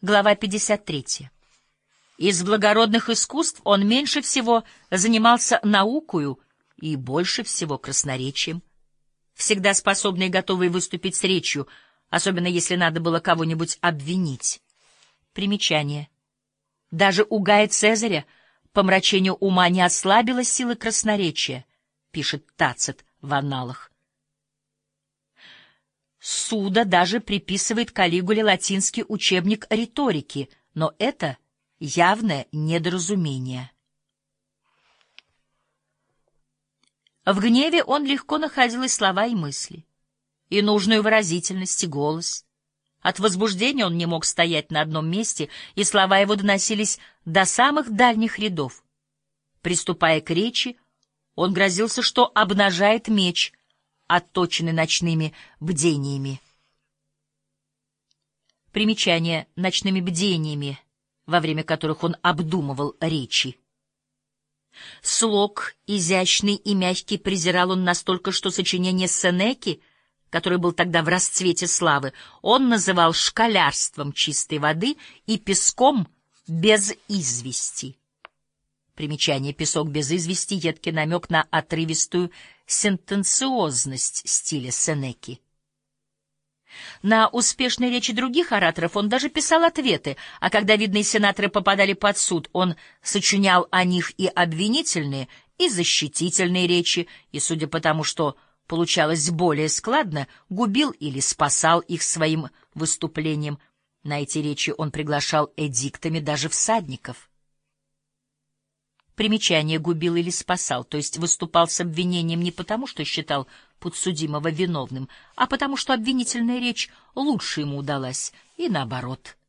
Глава 53. Из благородных искусств он меньше всего занимался наукою и больше всего красноречием. Всегда способный и готовый выступить с речью, особенно если надо было кого-нибудь обвинить. Примечание. Даже у Гая Цезаря помрачению ума не ослабила силы красноречия, пишет Тацит в анналах. Суда даже приписывает Калигуле латинский учебник риторики, но это явное недоразумение. В гневе он легко находил и слова, и мысли, и нужную выразительность, и голос. От возбуждения он не мог стоять на одном месте, и слова его доносились до самых дальних рядов. Приступая к речи, он грозился, что обнажает меч — отточены ночными бдениями. Примечание ночными бдениями, во время которых он обдумывал речи. Слог, изящный и мягкий, презирал он настолько, что сочинение Сенеки, который был тогда в расцвете славы, он называл шкалярством чистой воды и песком без извести. Примечание «песок без извести» — едкий намек на отрывистую сентенциозность стиля Сенеки. На успешные речи других ораторов он даже писал ответы, а когда видные сенаторы попадали под суд, он сочинял о них и обвинительные, и защитительные речи, и, судя по тому, что получалось более складно, губил или спасал их своим выступлением. На эти речи он приглашал эдиктами даже всадников. Примечание губил или спасал, то есть выступал с обвинением не потому, что считал подсудимого виновным, а потому что обвинительная речь лучше ему удалась, и наоборот —